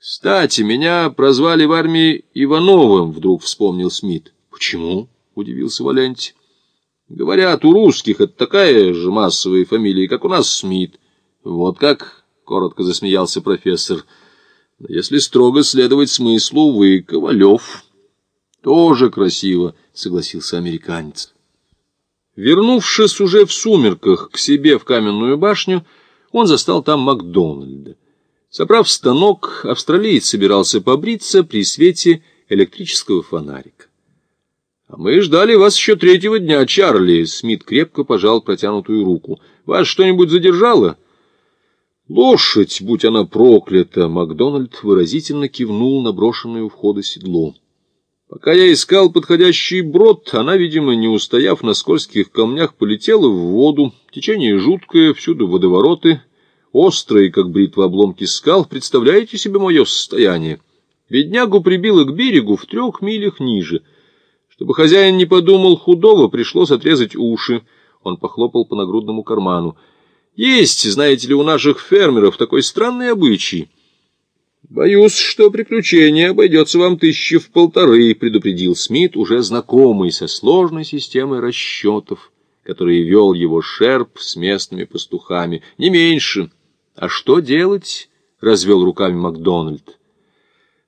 Кстати, меня прозвали в армии Ивановым, вдруг вспомнил Смит. Почему? Удивился Валентий. Говорят, у русских это такая же массовая фамилия, как у нас Смит. Вот как, коротко засмеялся профессор. Если строго следовать смыслу, вы Ковалев. Тоже красиво, согласился американец. Вернувшись уже в сумерках к себе в каменную башню, он застал там Макдональда. Собрав станок, австралиец собирался побриться при свете электрического фонарика. «А мы ждали вас еще третьего дня, Чарли!» Смит крепко пожал протянутую руку. «Вас что-нибудь задержало?» «Лошадь, будь она проклята!» Макдональд выразительно кивнул на брошенное у входа седло. Пока я искал подходящий брод, она, видимо, не устояв на скользких камнях, полетела в воду. Течение жуткое, всюду водовороты, острые, как бритва обломки скал. Представляете себе мое состояние? Беднягу прибило к берегу в трех милях ниже. Чтобы хозяин не подумал худого, пришлось отрезать уши. Он похлопал по нагрудному карману. Есть, знаете ли, у наших фермеров такой странный обычай — «Боюсь, что приключение обойдется вам тысячи в полторы», — предупредил Смит, уже знакомый со сложной системой расчетов, которые вел его шерп с местными пастухами. «Не меньше». «А что делать?» — развел руками Макдональд.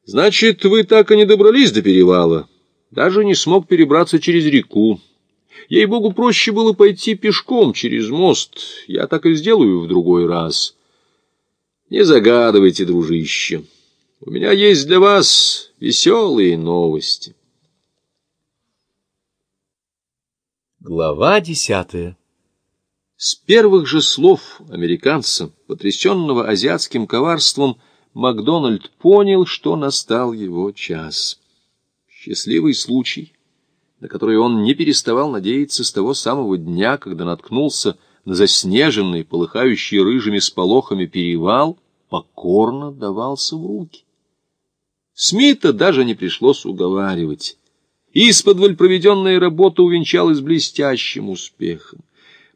«Значит, вы так и не добрались до перевала. Даже не смог перебраться через реку. Ей-богу, проще было пойти пешком через мост. Я так и сделаю в другой раз». Не загадывайте, дружище. У меня есть для вас веселые новости. Глава десятая С первых же слов американца, потрясенного азиатским коварством, Макдональд понял, что настал его час. Счастливый случай, на который он не переставал надеяться с того самого дня, когда наткнулся на заснеженный, полыхающий рыжими сполохами перевал, покорно давался в руки. Смита даже не пришлось уговаривать. Исподволь проведенная работа увенчалась блестящим успехом.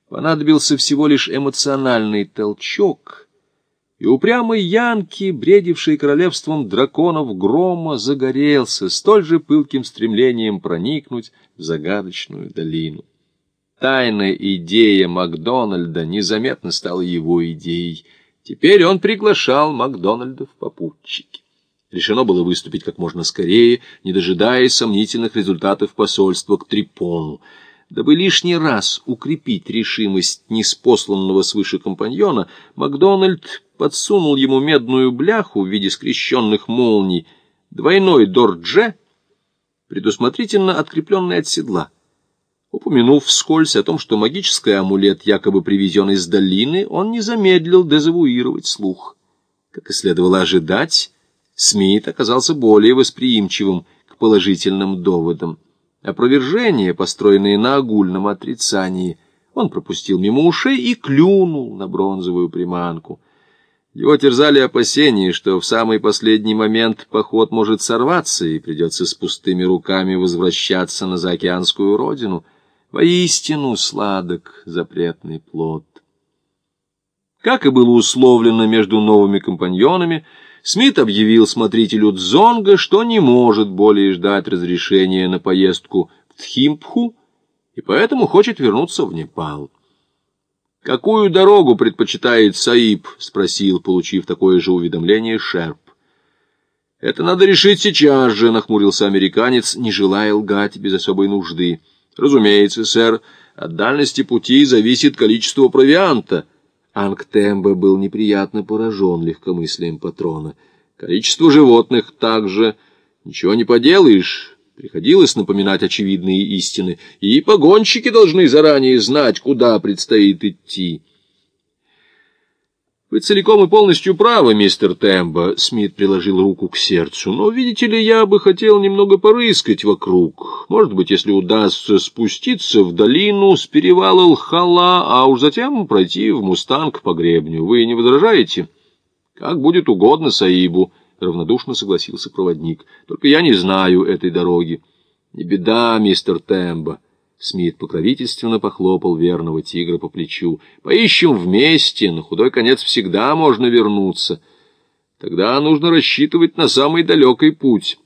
Понадобился всего лишь эмоциональный толчок, и упрямый Янки, бредивший королевством драконов грома, загорелся столь же пылким стремлением проникнуть в загадочную долину. Тайная идея Макдональда незаметно стала его идеей — Теперь он приглашал Макдональда в попутчики. Решено было выступить как можно скорее, не дожидаясь сомнительных результатов посольства к Трипону. Дабы лишний раз укрепить решимость неспосланного свыше компаньона, Макдональд подсунул ему медную бляху в виде скрещенных молний, двойной дордже, предусмотрительно открепленный от седла. Упомянув вскользь о том, что магический амулет якобы привезен из долины, он не замедлил дезавуировать слух. Как и следовало ожидать, Смит оказался более восприимчивым к положительным доводам. Опровержения, построенные на огульном отрицании, он пропустил мимо ушей и клюнул на бронзовую приманку. Его терзали опасения, что в самый последний момент поход может сорваться и придется с пустыми руками возвращаться на заокеанскую родину — Воистину сладок запретный плод. Как и было условлено между новыми компаньонами, Смит объявил смотрителю Дзонга, что не может более ждать разрешения на поездку в Тхимпху, и поэтому хочет вернуться в Непал. «Какую дорогу предпочитает Саиб?» — спросил, получив такое же уведомление, Шерп. «Это надо решить сейчас же», — нахмурился американец, не желая лгать без особой нужды. Разумеется, сэр, от дальности пути зависит количество провианта. Ангтембе был неприятно поражен легкомыслием патрона. Количество животных также. Ничего не поделаешь. Приходилось напоминать очевидные истины. И погонщики должны заранее знать, куда предстоит идти. «Вы целиком и полностью правы, мистер Тембо», — Смит приложил руку к сердцу. «Но, видите ли, я бы хотел немного порыскать вокруг. Может быть, если удастся спуститься в долину с перевала Лхала, а уж затем пройти в Мустанг по гребню. Вы не возражаете?» «Как будет угодно Саибу», — равнодушно согласился проводник. «Только я не знаю этой дороги». «Не беда, мистер Тембо». Смит покровительственно похлопал верного тигра по плечу. «Поищем вместе, на худой конец всегда можно вернуться». Тогда нужно рассчитывать на самый далекий путь.